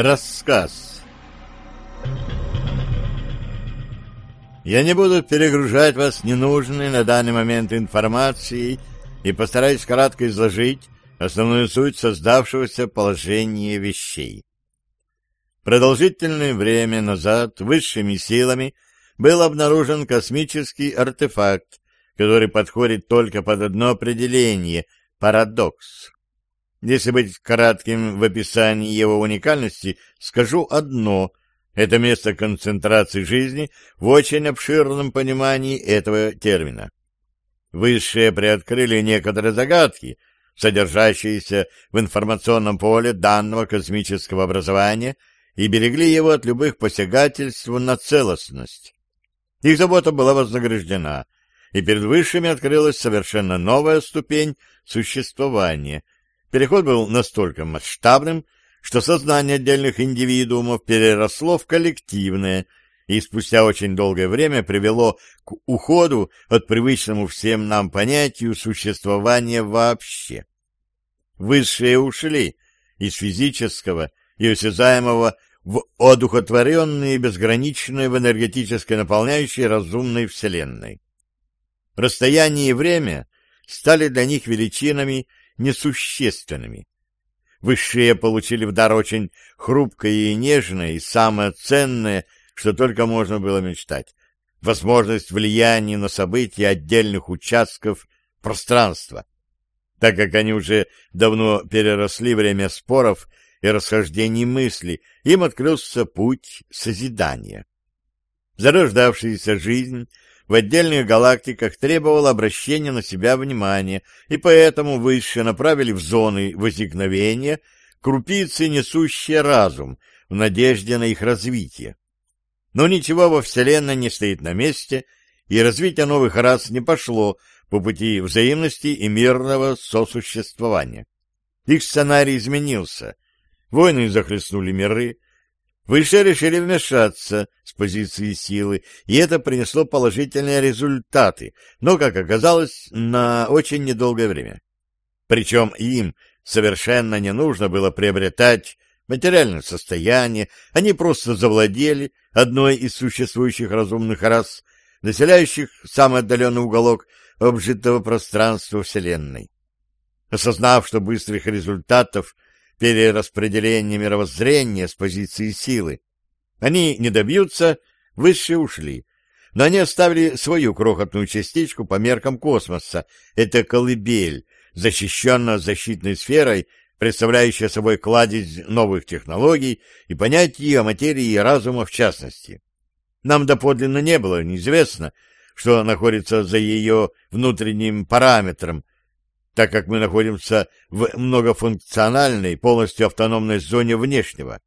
Рассказ Я не буду перегружать вас ненужной на данный момент информацией и постараюсь кратко изложить основную суть создавшегося положения вещей. Продолжительное время назад высшими силами был обнаружен космический артефакт, который подходит только под одно определение — парадокс. Если быть кратким в описании его уникальности, скажу одно — это место концентрации жизни в очень обширном понимании этого термина. Высшие приоткрыли некоторые загадки, содержащиеся в информационном поле данного космического образования, и берегли его от любых посягательств на целостность. Их забота была вознаграждена, и перед высшими открылась совершенно новая ступень существования — Переход был настолько масштабным, что сознание отдельных индивидуумов переросло в коллективное и спустя очень долгое время привело к уходу от привычному всем нам понятию существования вообще. Высшие ушли из физического и осязаемого в одухотворенные безграничные в энергетической наполняющей разумной Вселенной. Расстояние и время стали для них величинами несущественными. Высшие получили в дар очень хрупкое и нежное, и самое ценное, что только можно было мечтать — возможность влияния на события отдельных участков пространства. Так как они уже давно переросли время споров и расхождений мыслей, им открылся путь созидания. Зарождавшаяся жизнь в отдельных галактиках требовало обращения на себя внимания, и поэтому выше направили в зоны возникновения крупицы, несущие разум, в надежде на их развитие. Но ничего во Вселенной не стоит на месте, и развитие новых рас не пошло по пути взаимности и мирного сосуществования. Их сценарий изменился. Войны захлестнули миры, Выше решили вмешаться с позиции силы, и это принесло положительные результаты, но, как оказалось, на очень недолгое время. Причем им совершенно не нужно было приобретать материальное состояние, они просто завладели одной из существующих разумных рас, населяющих самый отдаленный уголок обжитого пространства Вселенной. Осознав, что быстрых результатов – перераспределение мировоззрения с позиции силы. Они не добьются, выше ушли. Но они оставили свою крохотную частичку по меркам космоса. Это колыбель, защищенная защитной сферой, представляющая собой кладезь новых технологий и понятий о материи и разума в частности. Нам доподлинно не было неизвестно, что находится за ее внутренним параметром, так как мы находимся в многофункциональной, полностью автономной зоне внешнего.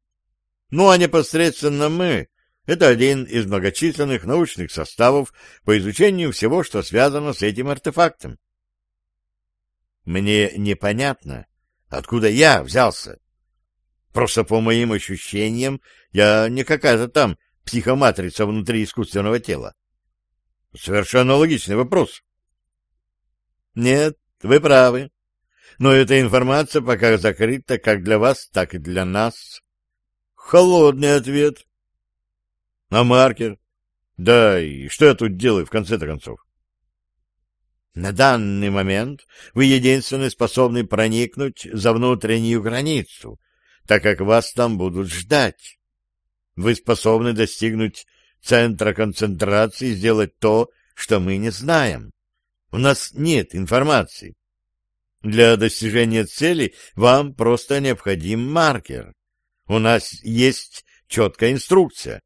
Ну а непосредственно мы — это один из многочисленных научных составов по изучению всего, что связано с этим артефактом. Мне непонятно, откуда я взялся. Просто по моим ощущениям, я не какая-то там психоматрица внутри искусственного тела. Совершенно логичный вопрос. Нет, вы правы. Но эта информация пока закрыта как для вас, так и для нас. Холодный ответ. А маркер? Да, и что я тут делаю в конце-то концов? На данный момент вы единственный способны проникнуть за внутреннюю границу, так как вас там будут ждать. Вы способны достигнуть центра концентрации и сделать то, что мы не знаем. У нас нет информации. Для достижения цели вам просто необходим маркер. У нас есть четкая инструкция.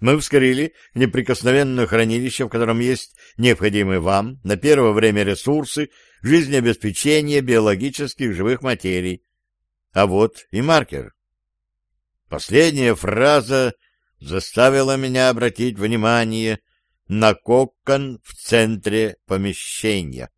Мы вскрыли неприкосновенное хранилище, в котором есть необходимые вам на первое время ресурсы жизнеобеспечения биологических живых материй. А вот и маркер. Последняя фраза заставила меня обратить внимание на кокон в центре помещения.